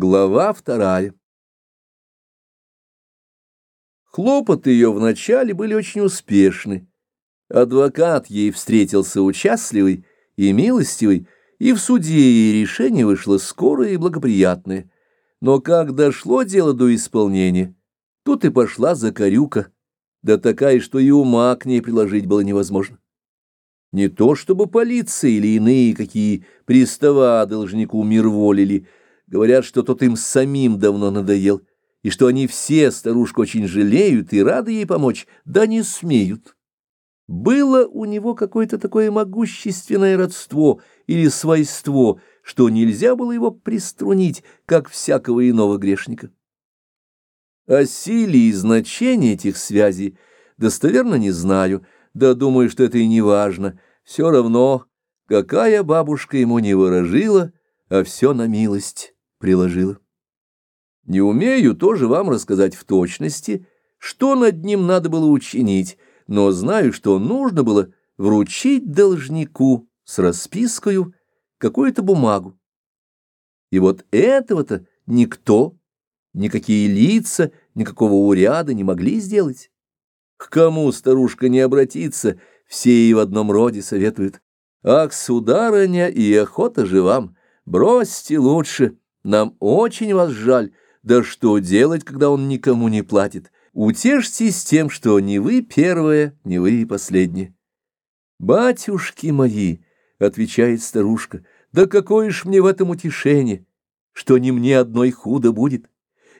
Глава вторая. Хлопоты ее вначале были очень успешны. Адвокат ей встретился участливый и милостивый, и в суде ей решение вышло скорое и благоприятное. Но как дошло дело до исполнения, тут и пошла закорюка, да такая, что и ума к ней приложить было невозможно. Не то чтобы полиция или иные какие пристава должнику мир волили, Говорят, что тот им самим давно надоел, и что они все старушку очень жалеют и рады ей помочь, да не смеют. Было у него какое-то такое могущественное родство или свойство, что нельзя было его приструнить, как всякого иного грешника. О силе и значении этих связей достоверно не знаю, да думаю, что это и не важно. Все равно, какая бабушка ему не выражила, а все на милость приложила. Не умею тоже вам рассказать в точности, что над ним надо было учинить, но знаю, что нужно было вручить должнику с распиской какую-то бумагу. И вот этого-то никто, никакие лица, никакого уряда не могли сделать. К кому старушка не обратится, все ей в одном роде советуют. Ах, сударыня, и охота же вам, бросьте лучше, нам очень вас жаль, да что делать, когда он никому не платит? Утешьтесь тем, что не вы первая, не вы последняя. «Батюшки мои», — отвечает старушка, — «да какое ж мне в этом утешение, что не мне одной худо будет.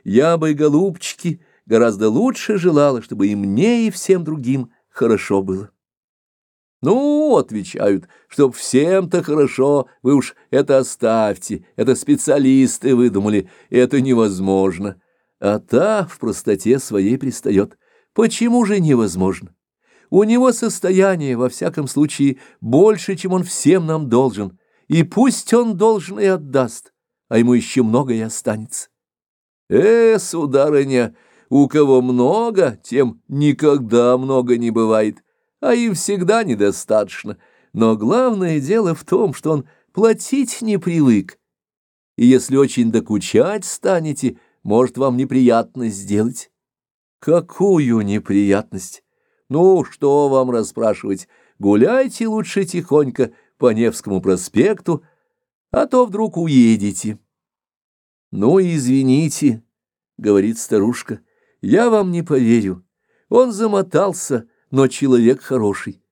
Я бы, голубчики, гораздо лучше желала, чтобы и мне, и всем другим хорошо было». Ну, отвечают, чтоб всем-то хорошо, вы уж это оставьте, это специалисты выдумали, это невозможно. А та в простоте своей пристает. Почему же невозможно? У него состояние, во всяком случае, больше, чем он всем нам должен, и пусть он должен и отдаст, а ему еще много и останется. Э, сударыня, у кого много, тем никогда много не бывает а им всегда недостаточно. Но главное дело в том, что он платить не привык. И если очень докучать станете, может вам неприятность сделать. Какую неприятность? Ну, что вам расспрашивать? Гуляйте лучше тихонько по Невскому проспекту, а то вдруг уедете. Ну, извините, — говорит старушка, — я вам не поверю. Он замотался, — но человек хороший.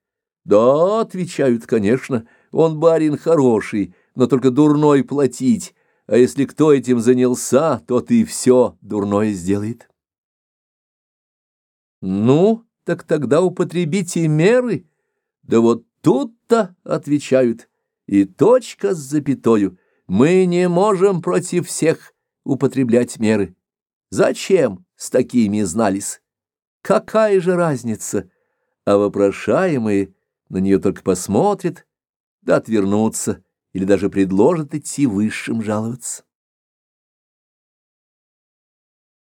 Да, отвечают, конечно, он барин хороший, но только дурной платить, а если кто этим занялся, то ты все дурное сделает. Ну, так тогда употребите меры. Да вот тут-то, отвечают, и точка с запятою, мы не можем против всех употреблять меры. Зачем с такими знались? Какая же разница? А вопрошаемые на нее только посмотрят, да отвернутся или даже предложат идти высшим жаловаться.